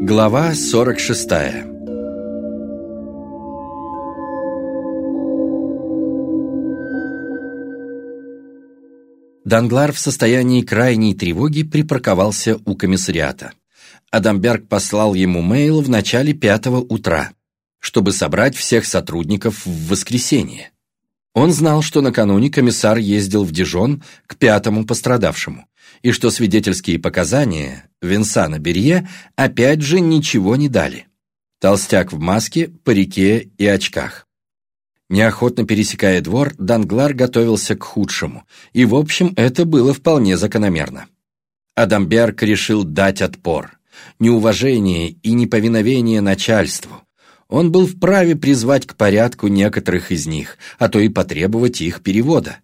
Глава 46 Данглар в состоянии крайней тревоги припарковался у комиссариата. Адамберг послал ему мейл в начале пятого утра, чтобы собрать всех сотрудников в воскресенье. Он знал, что накануне комиссар ездил в Дижон к пятому пострадавшему, и что свидетельские показания Винсана Берье опять же ничего не дали. Толстяк в маске, парике и очках. Неохотно пересекая двор, Данглар готовился к худшему, и, в общем, это было вполне закономерно. Адамберг решил дать отпор. Неуважение и неповиновение начальству. Он был вправе призвать к порядку некоторых из них, а то и потребовать их перевода.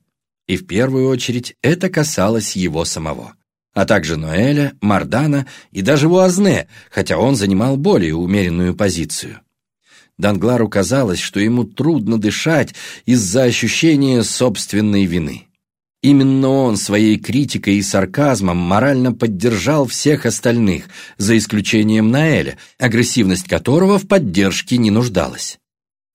И в первую очередь это касалось его самого а также Ноэля, Мардана и даже Вуазне, хотя он занимал более умеренную позицию. Данглару казалось, что ему трудно дышать из-за ощущения собственной вины. Именно он своей критикой и сарказмом морально поддержал всех остальных, за исключением Наэля, агрессивность которого в поддержке не нуждалась.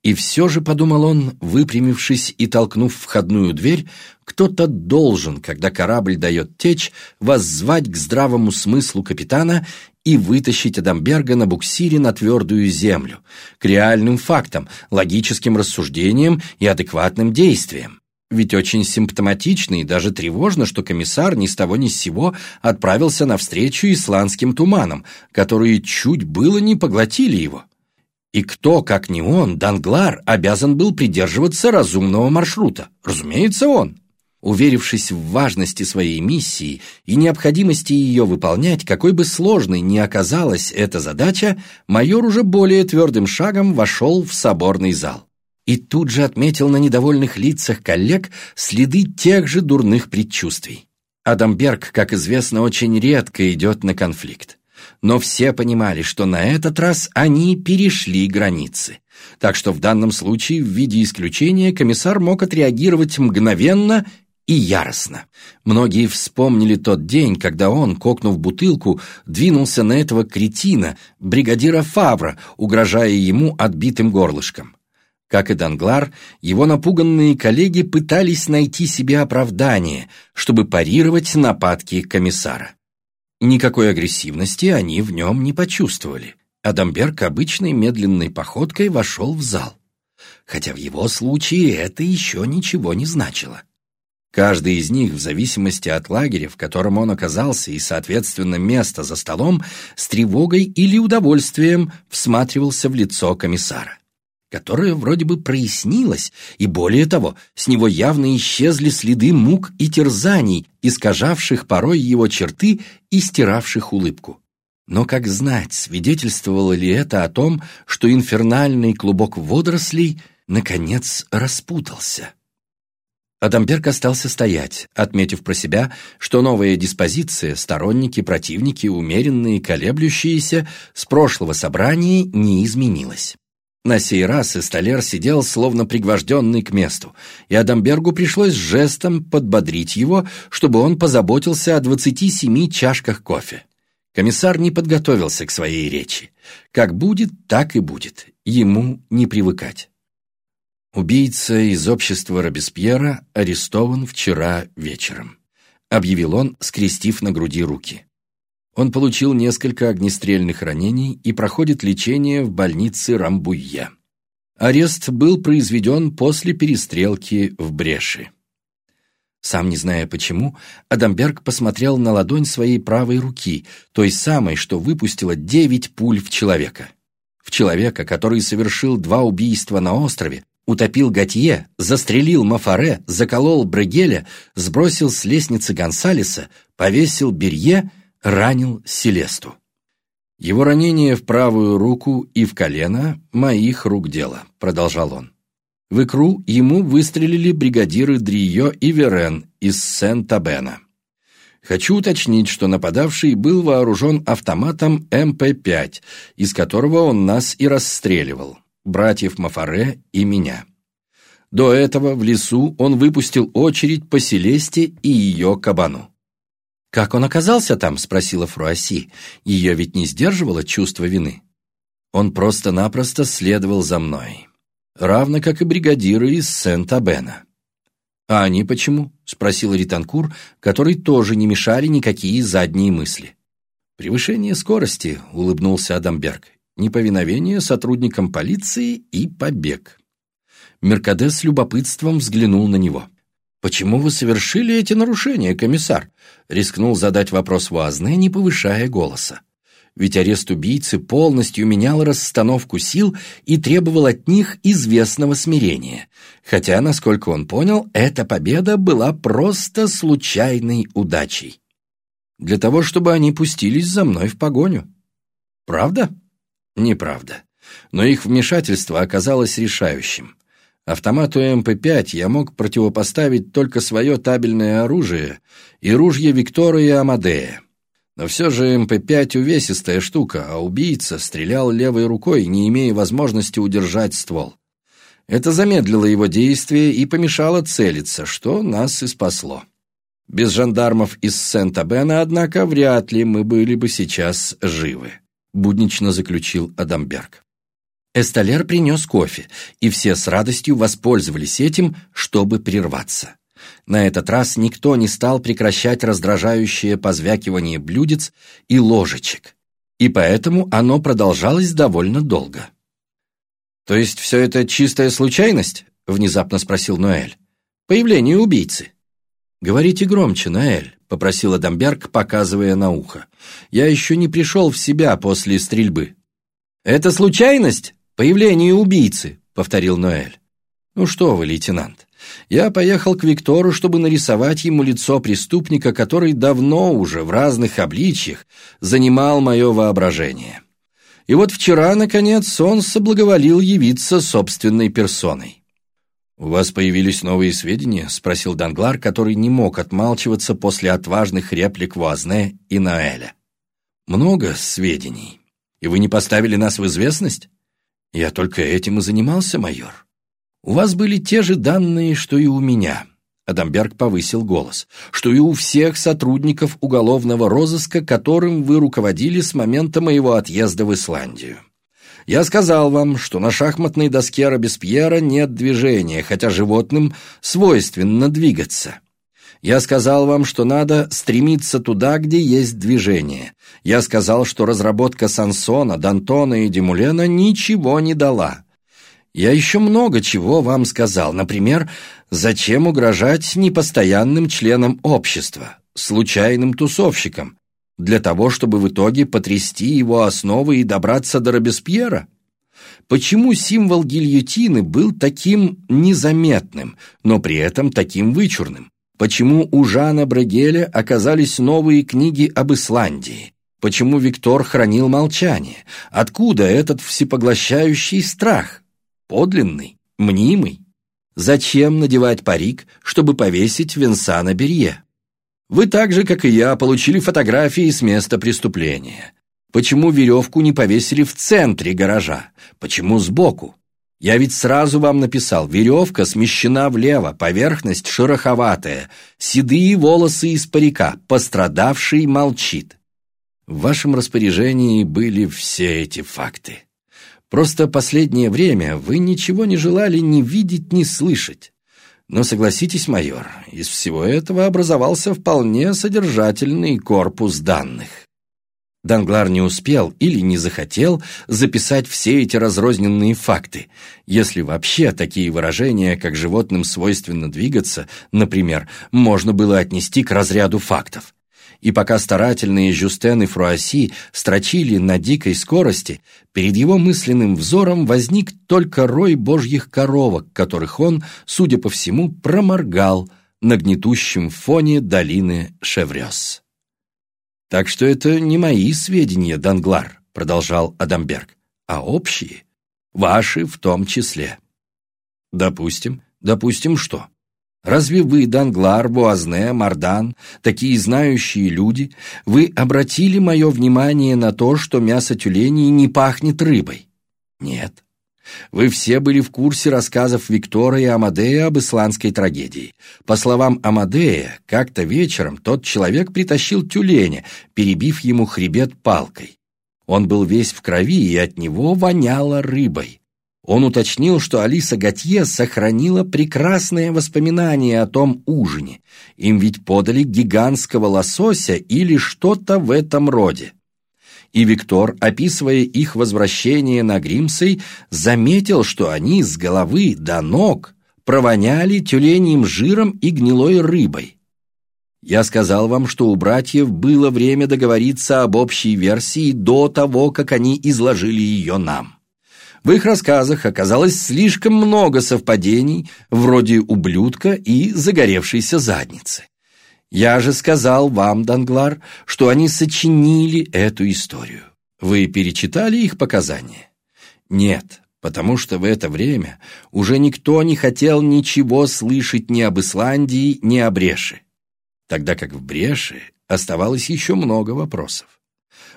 И все же, подумал он, выпрямившись и толкнув входную дверь, кто-то должен, когда корабль дает течь, воззвать к здравому смыслу капитана и вытащить Адамберга на буксире на твердую землю, к реальным фактам, логическим рассуждениям и адекватным действиям. Ведь очень симптоматично и даже тревожно, что комиссар ни с того ни с сего отправился навстречу исландским туманам, которые чуть было не поглотили его. И кто, как не он, Данглар, обязан был придерживаться разумного маршрута? Разумеется, он. Уверившись в важности своей миссии и необходимости ее выполнять, какой бы сложной ни оказалась эта задача, майор уже более твердым шагом вошел в соборный зал. И тут же отметил на недовольных лицах коллег следы тех же дурных предчувствий. Адамберг, как известно, очень редко идет на конфликт но все понимали, что на этот раз они перешли границы. Так что в данном случае в виде исключения комиссар мог отреагировать мгновенно и яростно. Многие вспомнили тот день, когда он, кокнув бутылку, двинулся на этого кретина, бригадира Фавра, угрожая ему отбитым горлышком. Как и Данглар, его напуганные коллеги пытались найти себе оправдание, чтобы парировать нападки комиссара. Никакой агрессивности они в нем не почувствовали. Адамберг обычной медленной походкой вошел в зал. Хотя в его случае это еще ничего не значило. Каждый из них, в зависимости от лагеря, в котором он оказался, и, соответственно, места за столом, с тревогой или удовольствием всматривался в лицо комиссара которое вроде бы прояснилось, и более того, с него явно исчезли следы мук и терзаний, искажавших порой его черты и стиравших улыбку. Но как знать, свидетельствовало ли это о том, что инфернальный клубок водорослей наконец распутался? Адамберг остался стоять, отметив про себя, что новая диспозиция, сторонники, противники, умеренные, колеблющиеся, с прошлого собрания не изменилась. На сей раз Эсталер сидел словно пригвожденный к месту, и Адамбергу пришлось жестом подбодрить его, чтобы он позаботился о двадцати семи чашках кофе. Комиссар не подготовился к своей речи. Как будет, так и будет. Ему не привыкать. Убийца из общества Робеспьера арестован вчера вечером, объявил он, скрестив на груди руки. Он получил несколько огнестрельных ранений и проходит лечение в больнице Рамбуйя. Арест был произведен после перестрелки в Бреши. Сам не зная почему, Адамберг посмотрел на ладонь своей правой руки, той самой, что выпустила девять пуль в человека. В человека, который совершил два убийства на острове, утопил Готье, застрелил Мафаре, заколол Брегеля, сбросил с лестницы Гонсалеса, повесил Берье ранил Селесту. Его ранение в правую руку и в колено – моих рук дело, продолжал он. В икру ему выстрелили бригадиры Дрио и Верен из Сен-Табена. Хочу уточнить, что нападавший был вооружен автоматом МП-5, из которого он нас и расстреливал, братьев Мафаре и меня. До этого в лесу он выпустил очередь по Селесте и ее кабану. «Как он оказался там?» — спросила Фруасси. Ее ведь не сдерживало чувство вины. Он просто-напросто следовал за мной. Равно как и бригадиры из Сент-Абена. «А они почему?» — спросил Ританкур, который тоже не мешали никакие задние мысли. «Превышение скорости», — улыбнулся Адамберг, «неповиновение сотрудникам полиции и побег». Меркадес с любопытством взглянул на него. «Почему вы совершили эти нарушения, комиссар?» — рискнул задать вопрос Вуазне, не повышая голоса. Ведь арест убийцы полностью менял расстановку сил и требовал от них известного смирения. Хотя, насколько он понял, эта победа была просто случайной удачей. Для того, чтобы они пустились за мной в погоню. Правда? Неправда. Но их вмешательство оказалось решающим. Автомату МП-5 я мог противопоставить только свое табельное оружие и ружье Виктора и Амадея. Но все же МП-5 увесистая штука, а убийца стрелял левой рукой, не имея возможности удержать ствол. Это замедлило его действие и помешало целиться, что нас и спасло. Без жандармов из Сент-Абена, однако, вряд ли мы были бы сейчас живы, буднично заключил Адамберг. Эсталер принес кофе, и все с радостью воспользовались этим, чтобы прерваться. На этот раз никто не стал прекращать раздражающее позвякивание блюдец и ложечек, и поэтому оно продолжалось довольно долго. «То есть все это чистая случайность?» — внезапно спросил Ноэль. «Появление убийцы». «Говорите громче, Ноэль», — попросил Адамберг, показывая на ухо. «Я еще не пришел в себя после стрельбы». «Это случайность?» «Появление убийцы», — повторил Ноэль. «Ну что вы, лейтенант, я поехал к Виктору, чтобы нарисовать ему лицо преступника, который давно уже в разных обличьях занимал мое воображение. И вот вчера, наконец, он соблаговолил явиться собственной персоной. «У вас появились новые сведения?» — спросил Данглар, который не мог отмалчиваться после отважных реплик Вуазне и Ноэля. «Много сведений. И вы не поставили нас в известность?» «Я только этим и занимался, майор. У вас были те же данные, что и у меня». Адамберг повысил голос, что и у всех сотрудников уголовного розыска, которым вы руководили с момента моего отъезда в Исландию. Я сказал вам, что на шахматной доске Робеспьера нет движения, хотя животным свойственно двигаться. Я сказал вам, что надо стремиться туда, где есть движение. Я сказал, что разработка Сансона, Д'Антона и Демулена ничего не дала. Я еще много чего вам сказал. Например, зачем угрожать непостоянным членам общества, случайным тусовщикам, для того, чтобы в итоге потрясти его основы и добраться до Робеспьера? Почему символ гильотины был таким незаметным, но при этом таким вычурным? Почему у Жана Брегеля оказались новые книги об Исландии? Почему Виктор хранил молчание? Откуда этот всепоглощающий страх? Подлинный? Мнимый? Зачем надевать парик, чтобы повесить Винсана Берье? Вы так же, как и я, получили фотографии с места преступления. Почему веревку не повесили в центре гаража? Почему сбоку? Я ведь сразу вам написал, веревка смещена влево, поверхность шероховатая, седые волосы из парика, пострадавший молчит. В вашем распоряжении были все эти факты. Просто последнее время вы ничего не желали ни видеть, ни слышать. Но согласитесь, майор, из всего этого образовался вполне содержательный корпус данных. Данглар не успел или не захотел записать все эти разрозненные факты, если вообще такие выражения, как животным свойственно двигаться, например, можно было отнести к разряду фактов. И пока старательные Жюстен и Фруасси строчили на дикой скорости, перед его мысленным взором возник только рой божьих коровок, которых он, судя по всему, проморгал на гнетущем фоне долины Шеврёс. «Так что это не мои сведения, Данглар», — продолжал Адамберг, «а общие, ваши в том числе». «Допустим, допустим что? Разве вы, Данглар, Буазне, Мардан, такие знающие люди, вы обратили мое внимание на то, что мясо тюленей не пахнет рыбой? Нет. Вы все были в курсе рассказов Виктора и Амадея об исландской трагедии. По словам Амадея, как-то вечером тот человек притащил тюленя, перебив ему хребет палкой. Он был весь в крови, и от него воняло рыбой. Он уточнил, что Алиса Готье сохранила прекрасные воспоминания о том ужине. Им ведь подали гигантского лосося или что-то в этом роде и Виктор, описывая их возвращение на Гримсей, заметил, что они с головы до ног провоняли тюленьим жиром и гнилой рыбой. Я сказал вам, что у братьев было время договориться об общей версии до того, как они изложили ее нам. В их рассказах оказалось слишком много совпадений, вроде ублюдка и загоревшейся задницы. Я же сказал вам, Данглар, что они сочинили эту историю. Вы перечитали их показания? Нет, потому что в это время уже никто не хотел ничего слышать ни об Исландии, ни о Бреше. Тогда как в Бреше оставалось еще много вопросов.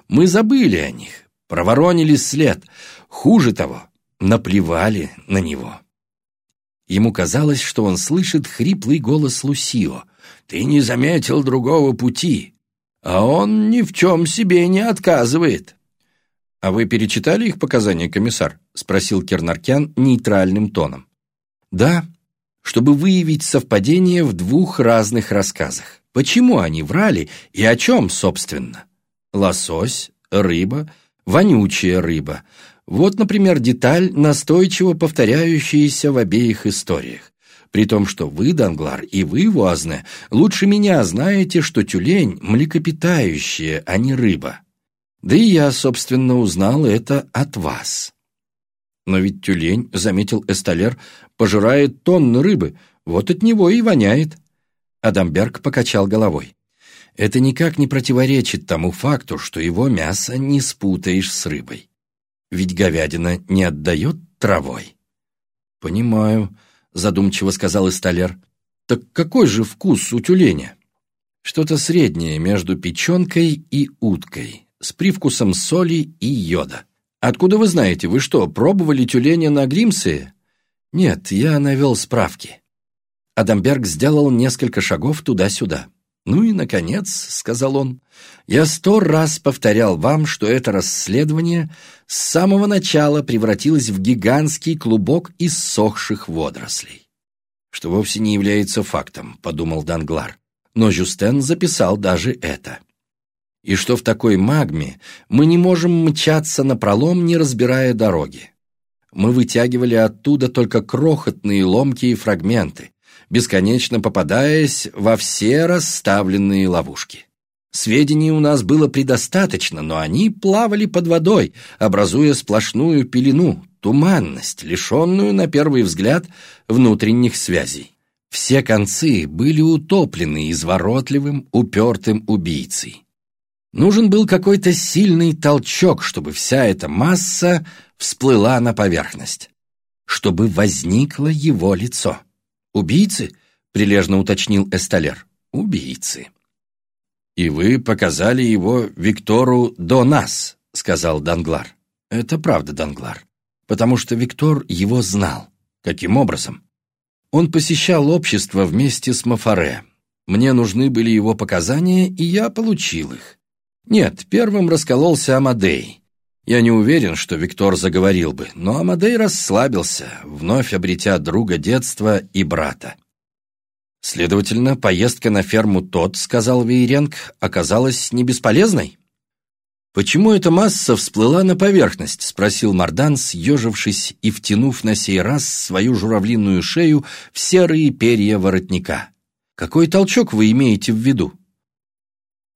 Мы забыли о них, проворонили след, хуже того, наплевали на него. Ему казалось, что он слышит хриплый голос Лусио, ты не заметил другого пути, а он ни в чем себе не отказывает». «А вы перечитали их показания, комиссар?» — спросил Кернаркян нейтральным тоном. «Да, чтобы выявить совпадение в двух разных рассказах. Почему они врали и о чем, собственно? Лосось, рыба, вонючая рыба. Вот, например, деталь, настойчиво повторяющаяся в обеих историях. При том, что вы, Данглар, и вы, Вуазне, лучше меня знаете, что тюлень – млекопитающее, а не рыба. Да и я, собственно, узнал это от вас. Но ведь тюлень, заметил Эсталер, пожирает тонны рыбы, вот от него и воняет. Адамберг покачал головой. Это никак не противоречит тому факту, что его мясо не спутаешь с рыбой. Ведь говядина не отдает травой. Понимаю, задумчиво сказал Исталер. Так какой же вкус у тюленя? Что-то среднее между печенкой и уткой, с привкусом соли и йода. Откуда вы знаете, вы что, пробовали тюленя на Гримсее? Нет, я навел справки. Адамберг сделал несколько шагов туда-сюда. «Ну и, наконец», — сказал он, — «я сто раз повторял вам, что это расследование с самого начала превратилось в гигантский клубок иссохших водорослей». «Что вовсе не является фактом», — подумал Данглар. Но Жюстен записал даже это. «И что в такой магме мы не можем мчаться напролом, не разбирая дороги. Мы вытягивали оттуда только крохотные ломкие фрагменты, бесконечно попадаясь во все расставленные ловушки. Сведений у нас было предостаточно, но они плавали под водой, образуя сплошную пелену, туманность, лишенную, на первый взгляд, внутренних связей. Все концы были утоплены изворотливым, упертым убийцей. Нужен был какой-то сильный толчок, чтобы вся эта масса всплыла на поверхность, чтобы возникло его лицо. «Убийцы?» — прилежно уточнил Эсталер. «Убийцы». «И вы показали его Виктору до нас», — сказал Данглар. «Это правда, Данглар. Потому что Виктор его знал. Каким образом?» Он посещал общество вместе с Мафаре. Мне нужны были его показания, и я получил их. Нет, первым раскололся Амадей. Я не уверен, что Виктор заговорил бы, но Амадей расслабился, вновь обретя друга детства и брата. Следовательно, поездка на ферму тот, сказал Вейренг, оказалась не бесполезной? «Почему эта масса всплыла на поверхность?» — спросил Мардан, съежившись и втянув на сей раз свою журавлиную шею в серые перья воротника. «Какой толчок вы имеете в виду?»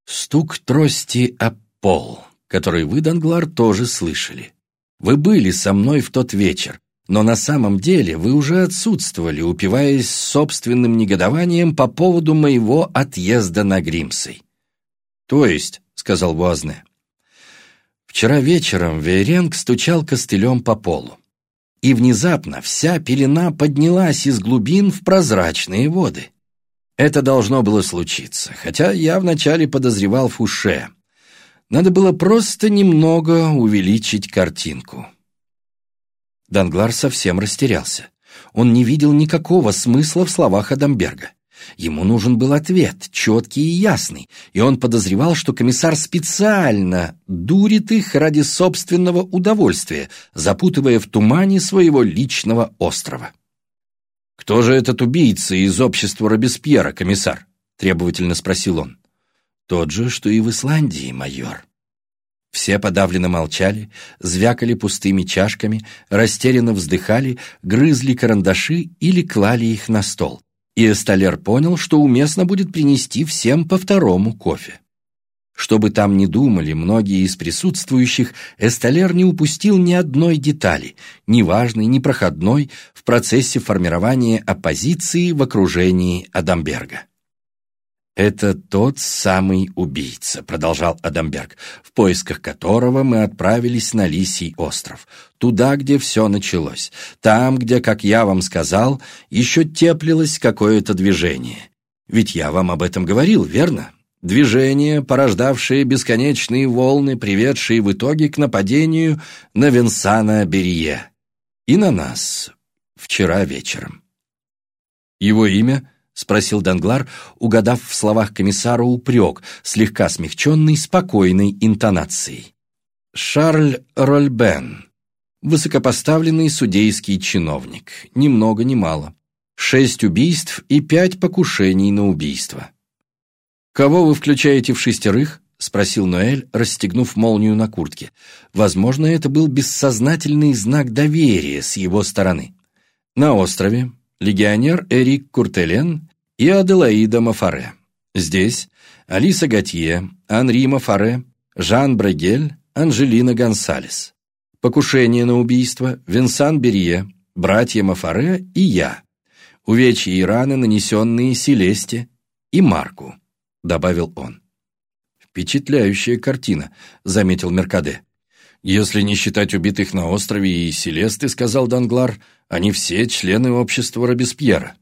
Стук трости о пол который вы, Данглар, тоже слышали. Вы были со мной в тот вечер, но на самом деле вы уже отсутствовали, упиваясь собственным негодованием по поводу моего отъезда на Гримсей. «То есть», — сказал Буазне, — «вчера вечером Вейренг стучал костылем по полу, и внезапно вся пелена поднялась из глубин в прозрачные воды». Это должно было случиться, хотя я вначале подозревал Фуше, надо было просто немного увеличить картинку. Данглар совсем растерялся. Он не видел никакого смысла в словах Адамберга. Ему нужен был ответ, четкий и ясный, и он подозревал, что комиссар специально дурит их ради собственного удовольствия, запутывая в тумане своего личного острова. «Кто же этот убийца из общества Робеспьера, комиссар?» — требовательно спросил он. «Тот же, что и в Исландии, майор». Все подавленно молчали, звякали пустыми чашками, растерянно вздыхали, грызли карандаши или клали их на стол. И Эсталер понял, что уместно будет принести всем по второму кофе. Что бы там ни думали многие из присутствующих, Эсталер не упустил ни одной детали, ни важной, ни проходной, в процессе формирования оппозиции в окружении Адамберга. «Это тот самый убийца», — продолжал Адамберг, «в поисках которого мы отправились на Лисий остров, туда, где все началось, там, где, как я вам сказал, еще теплилось какое-то движение. Ведь я вам об этом говорил, верно? Движение, порождавшее бесконечные волны, приведшие в итоге к нападению на Винсана Берье и на нас вчера вечером. Его имя —— спросил Данглар, угадав в словах комиссара упрек, слегка смягченный спокойной интонацией. «Шарль Рольбен, высокопоставленный судейский чиновник, ни много ни мало. Шесть убийств и пять покушений на убийство». «Кого вы включаете в шестерых?» — спросил Ноэль, расстегнув молнию на куртке. Возможно, это был бессознательный знак доверия с его стороны. На острове легионер Эрик Куртелен и Аделаида Мафаре. Здесь Алиса Готье, Анри Мафаре, Жан Брагель, Анжелина Гонсалес. Покушение на убийство, Винсан Берье, братья Мафаре и я. Увечья и раны, нанесенные Селесте и Марку, добавил он. «Впечатляющая картина», — заметил Меркаде. «Если не считать убитых на острове и Селесты, — сказал Данглар, — они все члены общества Робеспьера».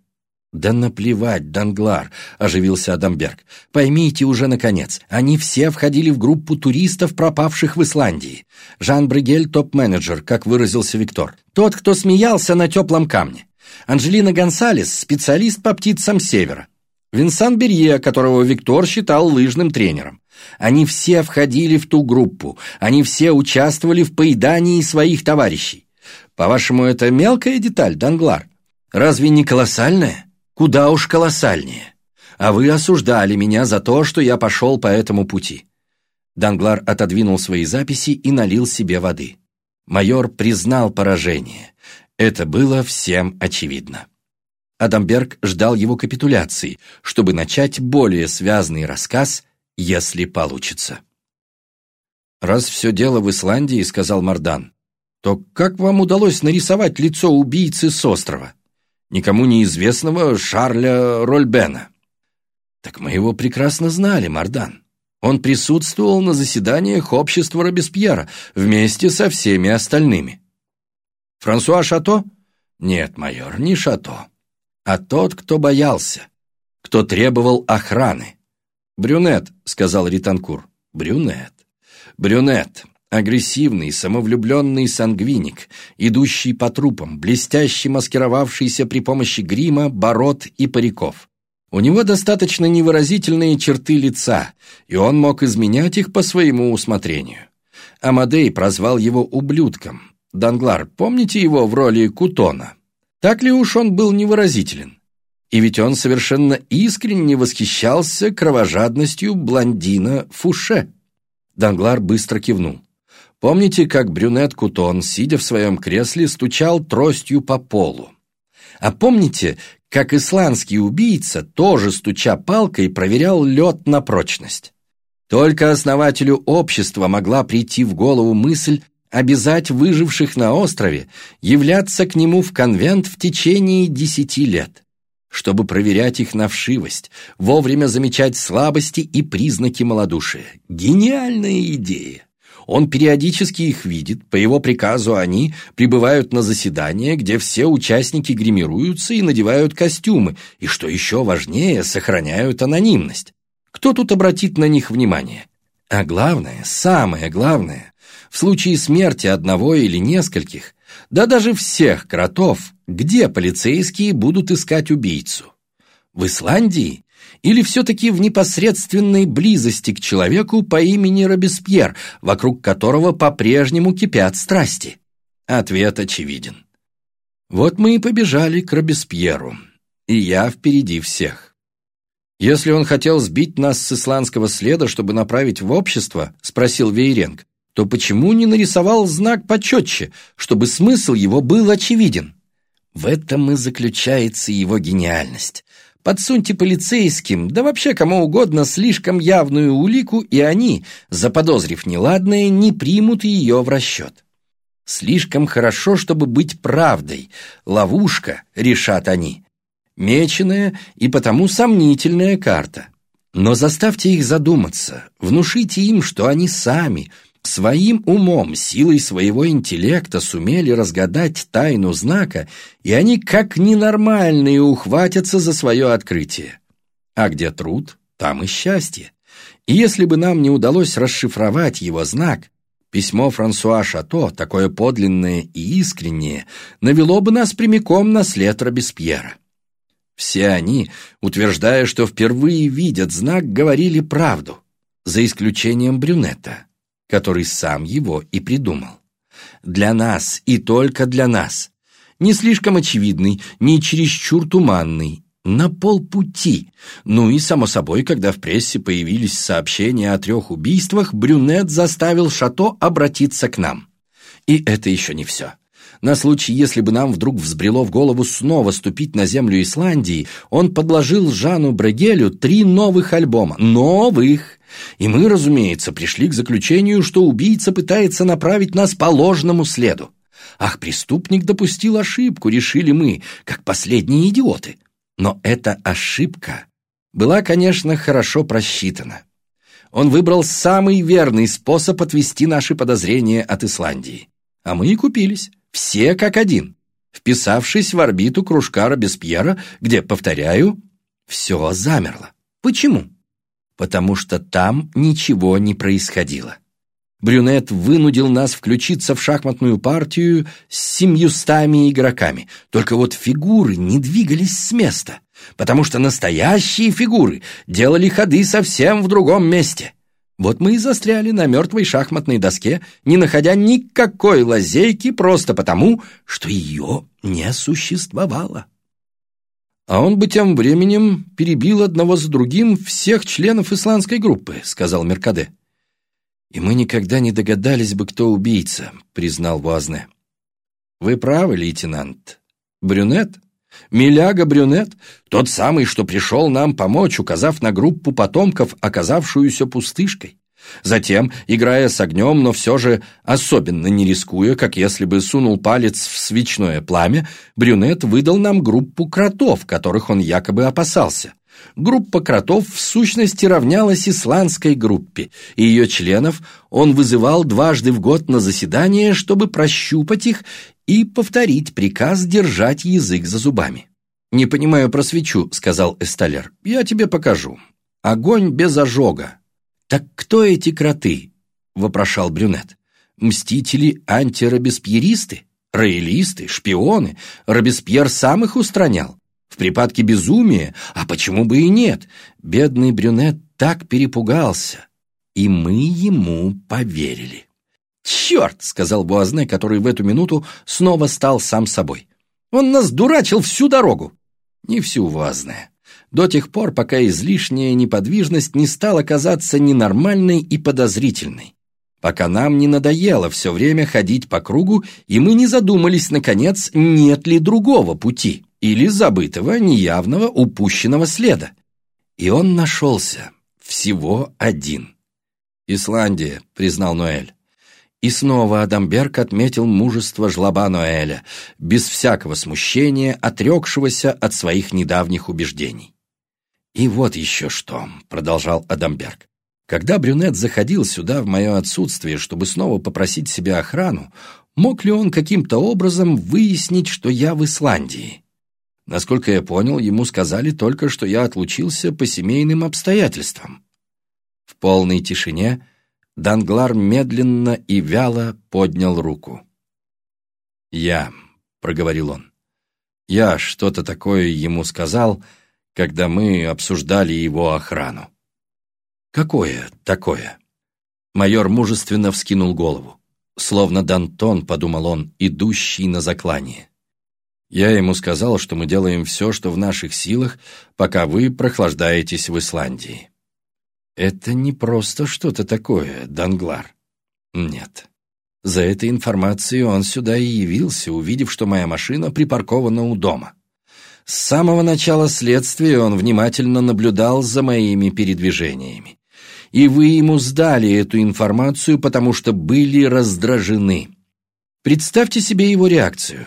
«Да наплевать, Данглар», — оживился Адамберг. «Поймите уже, наконец, они все входили в группу туристов, пропавших в Исландии. Жан Бригель — топ-менеджер, как выразился Виктор. Тот, кто смеялся на теплом камне. Анжелина Гонсалес — специалист по птицам севера. Винсан Берье, которого Виктор считал лыжным тренером. Они все входили в ту группу, они все участвовали в поедании своих товарищей. По-вашему, это мелкая деталь, Данглар? Разве не колоссальная? Куда уж колоссальнее. А вы осуждали меня за то, что я пошел по этому пути. Данглар отодвинул свои записи и налил себе воды. Майор признал поражение. Это было всем очевидно. Адамберг ждал его капитуляции, чтобы начать более связный рассказ если получится. «Раз все дело в Исландии, — сказал Мардан, — то как вам удалось нарисовать лицо убийцы с острова? Никому неизвестного Шарля Рольбена?» «Так мы его прекрасно знали, Мардан. Он присутствовал на заседаниях общества Робеспьера вместе со всеми остальными». «Франсуа Шато?» «Нет, майор, не Шато, а тот, кто боялся, кто требовал охраны, «Брюнет», — сказал Ританкур. «Брюнет. Брюнет. Агрессивный, самовлюбленный сангвиник, идущий по трупам, блестяще маскировавшийся при помощи грима, бород и париков. У него достаточно невыразительные черты лица, и он мог изменять их по своему усмотрению. Амадей прозвал его ублюдком. Данглар, помните его в роли Кутона? Так ли уж он был невыразителен? И ведь он совершенно искренне восхищался кровожадностью блондина Фуше. Данглар быстро кивнул. Помните, как брюнет Кутон, сидя в своем кресле, стучал тростью по полу? А помните, как исландский убийца, тоже стуча палкой, проверял лед на прочность? Только основателю общества могла прийти в голову мысль обязать выживших на острове являться к нему в конвент в течение десяти лет чтобы проверять их на вшивость, вовремя замечать слабости и признаки малодушия. Гениальная идея! Он периодически их видит, по его приказу они прибывают на заседание, где все участники гримируются и надевают костюмы, и, что еще важнее, сохраняют анонимность. Кто тут обратит на них внимание? А главное, самое главное, В случае смерти одного или нескольких, да даже всех кротов, где полицейские будут искать убийцу? В Исландии? Или все-таки в непосредственной близости к человеку по имени Робеспьер, вокруг которого по-прежнему кипят страсти? Ответ очевиден. Вот мы и побежали к Робеспьеру, и я впереди всех. «Если он хотел сбить нас с исландского следа, чтобы направить в общество, — спросил Вейренг, — то почему не нарисовал знак почетче, чтобы смысл его был очевиден? В этом и заключается его гениальность. Подсуньте полицейским, да вообще кому угодно, слишком явную улику, и они, заподозрив неладное, не примут ее в расчет. Слишком хорошо, чтобы быть правдой. Ловушка, решат они меченая и потому сомнительная карта. Но заставьте их задуматься, внушите им, что они сами, своим умом, силой своего интеллекта сумели разгадать тайну знака, и они как ненормальные ухватятся за свое открытие. А где труд, там и счастье. И если бы нам не удалось расшифровать его знак, письмо Франсуа Шато, такое подлинное и искреннее, навело бы нас прямиком на след Робеспьера. Все они, утверждая, что впервые видят знак, говорили правду, за исключением брюнета, который сам его и придумал. Для нас и только для нас. Не слишком очевидный, не чересчур туманный, на полпути. Ну и, само собой, когда в прессе появились сообщения о трех убийствах, брюнет заставил Шато обратиться к нам. И это еще не все. На случай, если бы нам вдруг взбрело в голову снова ступить на землю Исландии, он подложил Жану Брегелю три новых альбома. Новых! И мы, разумеется, пришли к заключению, что убийца пытается направить нас по ложному следу. Ах, преступник допустил ошибку, решили мы, как последние идиоты. Но эта ошибка была, конечно, хорошо просчитана. Он выбрал самый верный способ отвести наши подозрения от Исландии. А мы и купились. Все как один, вписавшись в орбиту кружка Робеспьера, где, повторяю, все замерло. Почему? Потому что там ничего не происходило. Брюнет вынудил нас включиться в шахматную партию с семьюстами игроками. Только вот фигуры не двигались с места, потому что настоящие фигуры делали ходы совсем в другом месте. Вот мы и застряли на мертвой шахматной доске, не находя никакой лазейки просто потому, что ее не существовало. «А он бы тем временем перебил одного за другим всех членов исландской группы», — сказал Меркаде. «И мы никогда не догадались бы, кто убийца», — признал Вуазне. «Вы правы, лейтенант. Брюнет Миляга Брюнет, тот самый, что пришел нам помочь, указав на группу потомков, оказавшуюся пустышкой. Затем, играя с огнем, но все же особенно не рискуя, как если бы сунул палец в свечное пламя, Брюнет выдал нам группу кротов, которых он якобы опасался. Группа кротов в сущности равнялась исландской группе, и ее членов он вызывал дважды в год на заседание, чтобы прощупать их и повторить приказ держать язык за зубами. «Не понимаю про свечу», — сказал Эсталер. «Я тебе покажу. Огонь без ожога». «Так кто эти кроты?» — вопрошал Брюнет. «Мстители антиробеспьеристы? Роялисты? Шпионы? Робеспьер сам их устранял? В припадке безумия? А почему бы и нет? Бедный Брюнет так перепугался. И мы ему поверили». «Черт!» — сказал Буазне, который в эту минуту снова стал сам собой. «Он нас дурачил всю дорогу!» «Не всю, Буазне. До тех пор, пока излишняя неподвижность не стала казаться ненормальной и подозрительной. Пока нам не надоело все время ходить по кругу, и мы не задумались, наконец, нет ли другого пути или забытого, неявного, упущенного следа. И он нашелся. Всего один. «Исландия», — признал Ноэль. И снова Адамберг отметил мужество жлоба Ноэля, без всякого смущения, отрекшегося от своих недавних убеждений. «И вот еще что», — продолжал Адамберг. «Когда Брюнет заходил сюда в мое отсутствие, чтобы снова попросить себе охрану, мог ли он каким-то образом выяснить, что я в Исландии? Насколько я понял, ему сказали только, что я отлучился по семейным обстоятельствам». В полной тишине Данглар медленно и вяло поднял руку. «Я», — проговорил он, — «я что-то такое ему сказал, когда мы обсуждали его охрану». «Какое такое?» Майор мужественно вскинул голову. Словно Дантон, подумал он, идущий на заклание. Я ему сказал, что мы делаем все, что в наших силах, пока вы прохлаждаетесь в Исландии. Это не просто что-то такое, Данглар. Нет. За этой информацией он сюда и явился, увидев, что моя машина припаркована у дома. С самого начала следствия он внимательно наблюдал за моими передвижениями. И вы ему сдали эту информацию, потому что были раздражены. Представьте себе его реакцию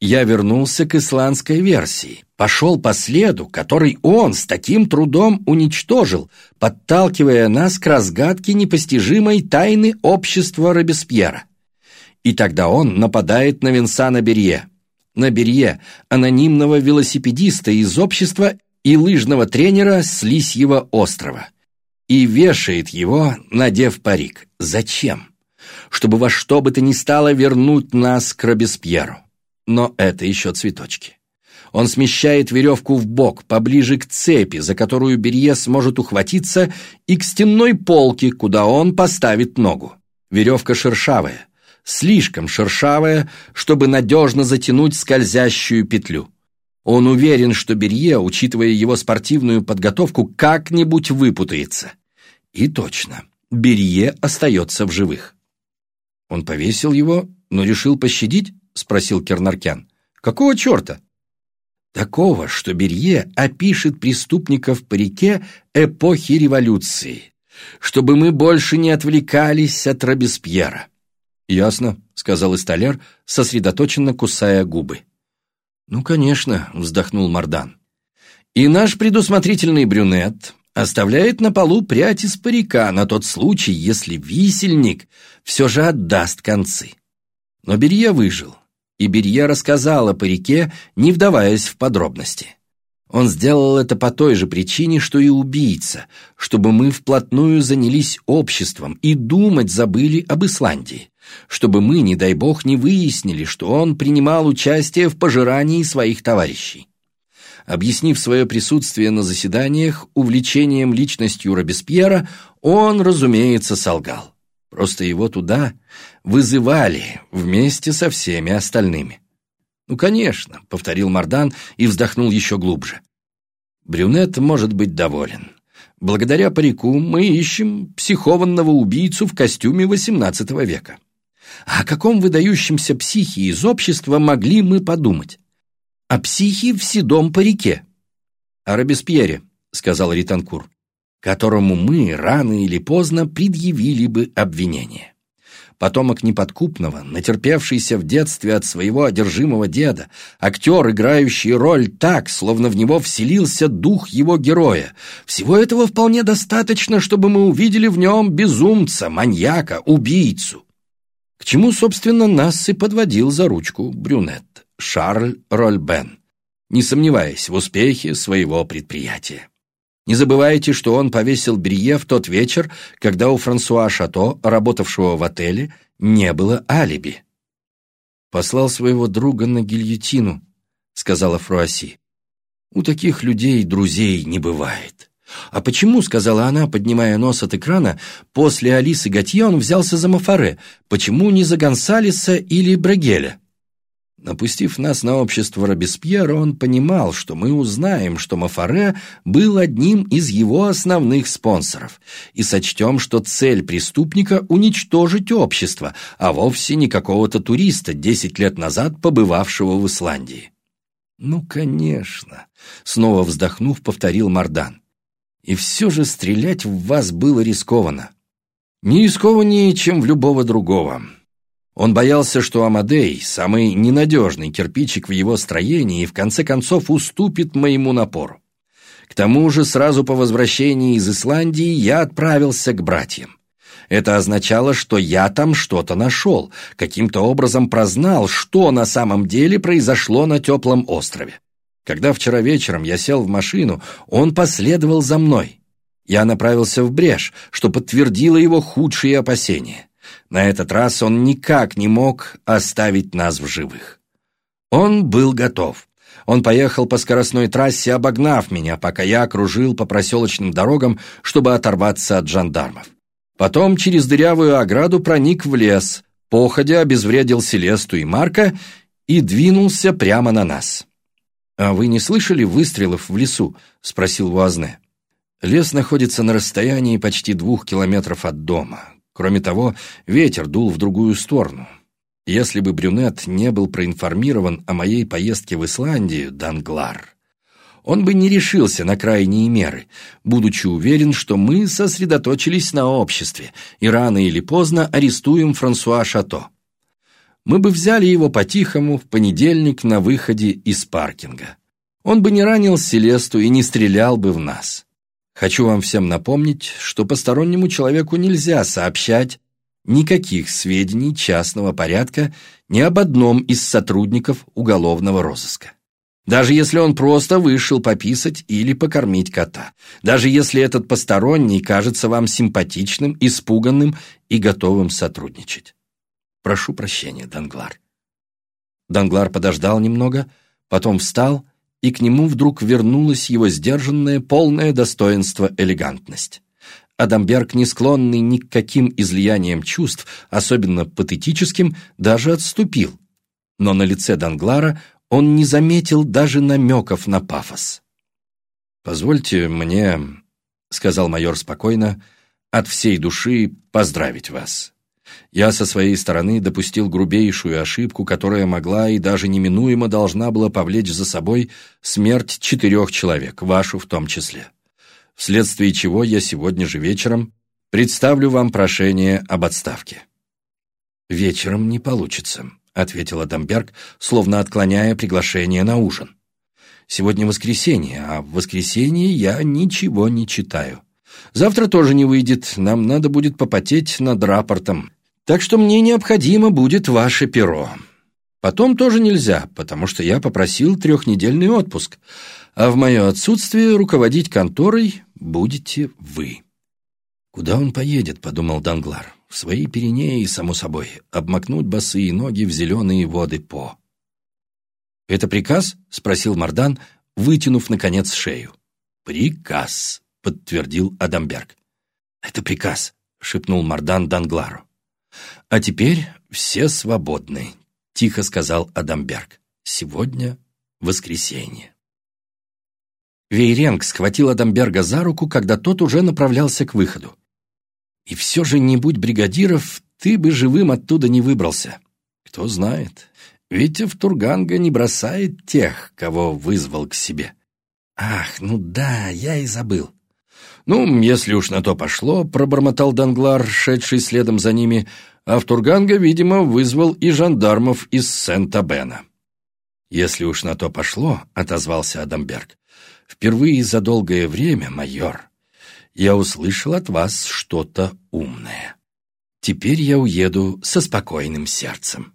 я вернулся к исландской версии, пошел по следу, который он с таким трудом уничтожил, подталкивая нас к разгадке непостижимой тайны общества Робеспьера. И тогда он нападает на Винсана Берье. На Берье, анонимного велосипедиста из общества и лыжного тренера с Лисьего острова. И вешает его, надев парик. Зачем? Чтобы во что бы то ни стало вернуть нас к Робеспьеру. Но это еще цветочки. Он смещает веревку в бок, поближе к цепи, за которую Берье сможет ухватиться, и к стенной полке, куда он поставит ногу. Веревка шершавая, слишком шершавая, чтобы надежно затянуть скользящую петлю. Он уверен, что Берье, учитывая его спортивную подготовку, как-нибудь выпутается. И точно, Берье остается в живых. Он повесил его, но решил пощадить? — спросил Кернаркян. «Какого черта?» «Такого, что Берье опишет преступников по реке эпохи революции, чтобы мы больше не отвлекались от Робеспьера». «Ясно», — сказал Истоляр, сосредоточенно кусая губы. «Ну, конечно», — вздохнул Мардан. «И наш предусмотрительный брюнет оставляет на полу прядь из парика на тот случай, если висельник все же отдаст концы. Но Берье выжил и Берье рассказал о парике, не вдаваясь в подробности. Он сделал это по той же причине, что и убийца, чтобы мы вплотную занялись обществом и думать забыли об Исландии, чтобы мы, не дай бог, не выяснили, что он принимал участие в пожирании своих товарищей. Объяснив свое присутствие на заседаниях увлечением личностью Робеспьера, он, разумеется, солгал. Просто его туда вызывали вместе со всеми остальными. «Ну, конечно», — повторил Мардан и вздохнул еще глубже. «Брюнет может быть доволен. Благодаря парику мы ищем психованного убийцу в костюме XVIII века. О каком выдающемся психе из общества могли мы подумать? О психе в седом парике». «О Робеспьере», — сказал Ританкур которому мы рано или поздно предъявили бы обвинение. Потомок неподкупного, натерпевшийся в детстве от своего одержимого деда, актер, играющий роль так, словно в него вселился дух его героя. Всего этого вполне достаточно, чтобы мы увидели в нем безумца, маньяка, убийцу. К чему, собственно, нас и подводил за ручку брюнет Шарль Рольбен, не сомневаясь в успехе своего предприятия. Не забывайте, что он повесил Брие в тот вечер, когда у Франсуа Шато, работавшего в отеле, не было алиби. «Послал своего друга на гильотину», — сказала Фруасси. «У таких людей друзей не бывает». «А почему, — сказала она, поднимая нос от экрана, — после Алисы Готье он взялся за Мафаре? Почему не за Гонсалеса или Брагеля?» Напустив нас на общество Робеспьера, он понимал, что мы узнаем, что Мафаре был одним из его основных спонсоров, и сочтем, что цель преступника – уничтожить общество, а вовсе не какого-то туриста, десять лет назад побывавшего в Исландии. «Ну, конечно», — снова вздохнув, повторил Мардан. «И все же стрелять в вас было рискованно. Не рискованнее, чем в любого другого». Он боялся, что Амадей, самый ненадежный кирпичик в его строении, в конце концов уступит моему напору. К тому же сразу по возвращении из Исландии я отправился к братьям. Это означало, что я там что-то нашел, каким-то образом прознал, что на самом деле произошло на теплом острове. Когда вчера вечером я сел в машину, он последовал за мной. Я направился в брешь, что подтвердило его худшие опасения. На этот раз он никак не мог оставить нас в живых. Он был готов. Он поехал по скоростной трассе, обогнав меня, пока я кружил по проселочным дорогам, чтобы оторваться от жандармов. Потом через дырявую ограду проник в лес, походя обезвредил Селесту и Марка и двинулся прямо на нас. «А вы не слышали выстрелов в лесу?» — спросил Вуазне. Лес находится на расстоянии почти двух километров от дома. Кроме того, ветер дул в другую сторону. Если бы Брюнет не был проинформирован о моей поездке в Исландию, Данглар, он бы не решился на крайние меры, будучи уверен, что мы сосредоточились на обществе и рано или поздно арестуем Франсуа Шато. Мы бы взяли его по-тихому в понедельник на выходе из паркинга. Он бы не ранил Селесту и не стрелял бы в нас. Хочу вам всем напомнить, что постороннему человеку нельзя сообщать никаких сведений частного порядка ни об одном из сотрудников уголовного розыска. Даже если он просто вышел пописать или покормить кота. Даже если этот посторонний кажется вам симпатичным, испуганным и готовым сотрудничать. Прошу прощения, Данглар. Данглар подождал немного, потом встал и к нему вдруг вернулось его сдержанное, полное достоинство элегантность. Адамберг, не склонный ни к каким излияниям чувств, особенно патетическим, даже отступил. Но на лице Данглара он не заметил даже намеков на пафос. «Позвольте мне», — сказал майор спокойно, — «от всей души поздравить вас. Я со своей стороны допустил грубейшую ошибку, которая могла и даже неминуемо должна была повлечь за собой смерть четырех человек, вашу в том числе. Вследствие чего я сегодня же вечером представлю вам прошение об отставке». «Вечером не получится», — ответил Адамберг, словно отклоняя приглашение на ужин. «Сегодня воскресенье, а в воскресенье я ничего не читаю. Завтра тоже не выйдет, нам надо будет попотеть над рапортом. Так что мне необходимо будет ваше перо. Потом тоже нельзя, потому что я попросил трехнедельный отпуск, а в мое отсутствие руководить конторой будете вы». «Куда он поедет?» — подумал Данглар. «В свои Пиренеи, само собой, обмакнуть босые ноги в зеленые воды По». «Это приказ?» — спросил Мардан, вытянув, наконец, шею. «Приказ», — подтвердил Адамберг. «Это приказ», — шепнул Мардан Данглару. «А теперь все свободны», — тихо сказал Адамберг. «Сегодня воскресенье». Вейренг схватил Адамберга за руку, когда тот уже направлялся к выходу. «И все же, не будь бригадиров, ты бы живым оттуда не выбрался. Кто знает, ведь в Турганга не бросает тех, кого вызвал к себе». «Ах, ну да, я и забыл». «Ну, если уж на то пошло», — пробормотал Данглар, шедший следом за ними, а в Турганга, видимо, вызвал и жандармов из Сент-Абена. «Если уж на то пошло», — отозвался Адамберг, — «впервые за долгое время, майор, я услышал от вас что-то умное. Теперь я уеду со спокойным сердцем».